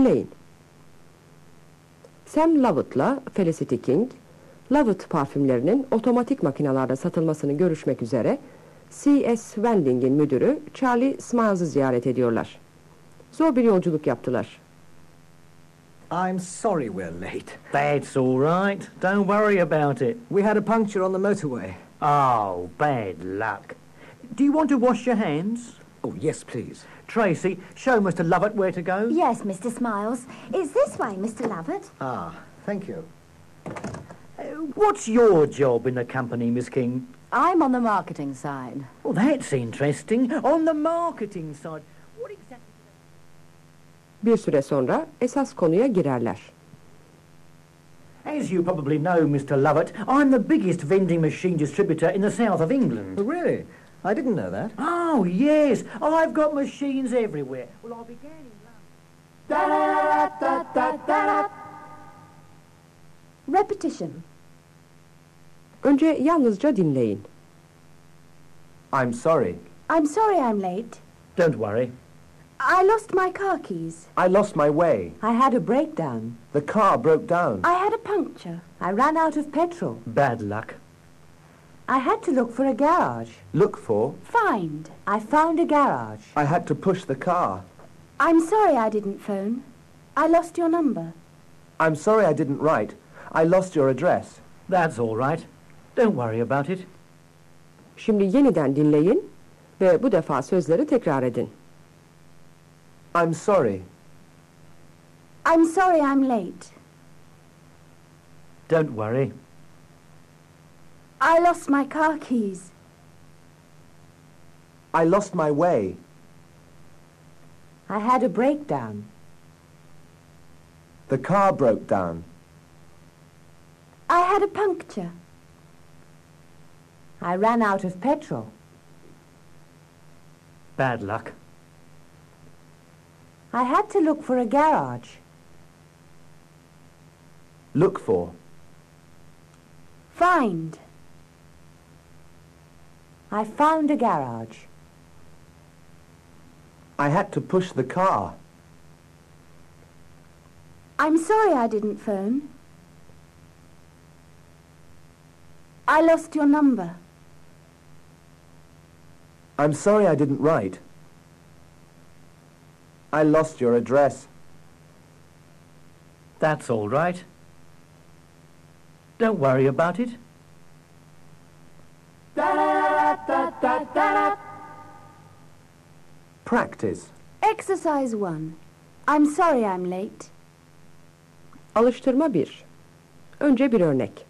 Dinleyin. Sam Lovett'la Felicity King, Lovett parfümlerinin otomatik makinalarda satılmasını görüşmek üzere C.S. Wending'in müdürü Charlie Smiles'ı ziyaret ediyorlar. Zor bir yolculuk yaptılar. I'm sorry we're late. That's all right. Don't worry about it. We had a puncture on the motorway. Oh, bad luck. Do you want to wash your hands? Oh, yes, please. Tracy, show Mr. Lovett where to go. Yes, Mr. Smiles. It's this way, Mr. Lovett. Ah, thank you. Uh, what's your job in the company, Miss King? I'm on the marketing side. Well, that's interesting. On the marketing side. What exactly... Bir süre sonra esas konuya girerler. As you probably know, Mr. Lovett, I'm the biggest vending machine distributor in the south of England. Oh, really? I didn't know that. Oh, yes. I've got machines everywhere. Well, I began in London. Repetition. Önce yalnızca dinleyin. I'm sorry. I'm sorry I'm late. Don't worry. I lost my car keys. I lost my way. I had a breakdown. The car broke down. I had a puncture. I ran out of petrol. Bad luck. I had to look for a garage. Look for. Find. I found a garage. I had to push the car. I'm sorry I didn't phone. I lost your number. I'm sorry I didn't write. I lost your address. That's all right. Don't worry about it. Şimdi yeniden dinleyin ve bu defa sözleri tekrar edin. I'm sorry. I'm sorry I'm late. Don't worry. I lost my car keys. I lost my way. I had a breakdown. The car broke down. I had a puncture. I ran out of petrol. Bad luck. I had to look for a garage. Look for. Find. I found a garage. I had to push the car. I'm sorry I didn't phone. I lost your number. I'm sorry I didn't write. I lost your address. That's all right. Don't worry about it. Practice. Exercise 1. I'm sorry I'm late. Alıştırma 1. Önce bir örnek.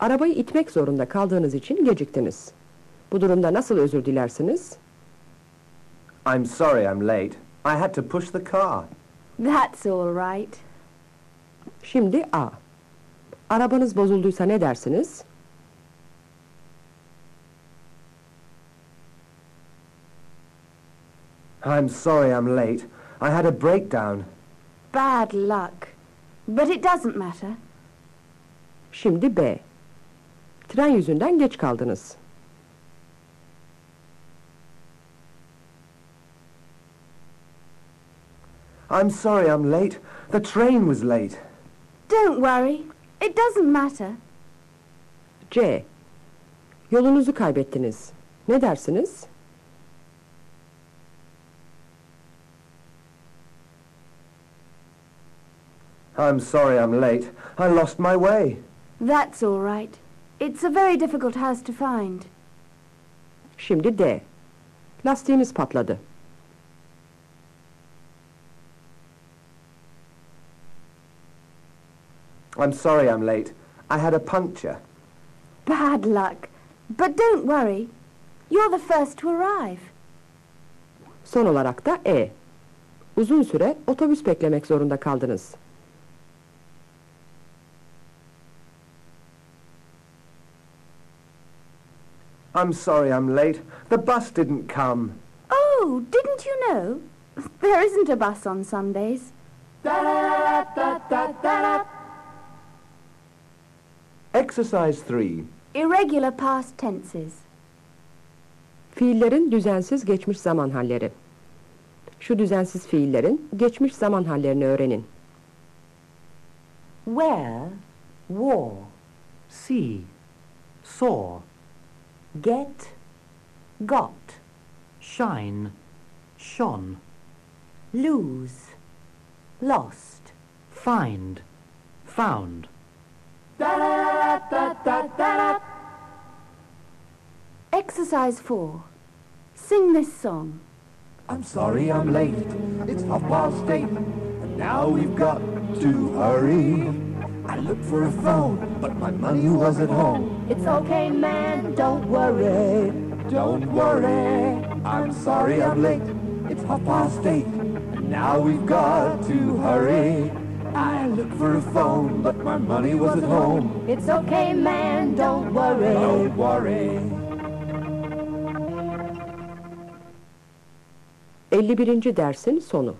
Arabayı itmek zorunda kaldığınız için geciktiniz. Bu durumda nasıl özür dilersiniz? I'm sorry I'm late. I had to push the car. That's all right. Şimdi A. Arabanız bozulduysa ne dersiniz? I'm sorry I'm late. I had a breakdown. Bad luck. But it doesn't matter. Şimdi B. Tren yüzünden geç kaldınız. I'm sorry I'm late. The train was late. Don't worry. It doesn't matter. C. Yolunuzu kaybettiniz. Ne dersiniz? I'm sorry I'm late. I lost my way. That's all right. It's a very difficult house to find. Şimdi D. Lastiğiniz patladı. I'm sorry I'm late. I had a puncture. Bad luck. But don't worry. You're the first to arrive. Son olarak da E. Uzun süre otobüs beklemek zorunda kaldınız. I'm sorry I'm late. The bus didn't come. Oh, didn't you know? There isn't a bus on Sundays. Exercise 3. Irregular past tenses. Fiillerin düzensiz geçmiş zaman halleri. Şu düzensiz fiillerin geçmiş zaman hallerini öğrenin. Wear, wore. See. Saw. Get, got. Shine. Shone. Lose, lost. Find. Found. Exercise 4. Sing this song. I'm sorry I'm late. It's half past eight. And now we've got to hurry. I looked for a phone, but my money was at home. It's okay, man, don't worry. Don't worry. I'm sorry I'm late. It's half past eight. And now we've got to hurry. I looked for a phone, but my money was at home. It's okay, man, don't worry. Don't worry. 51. dersin sonu.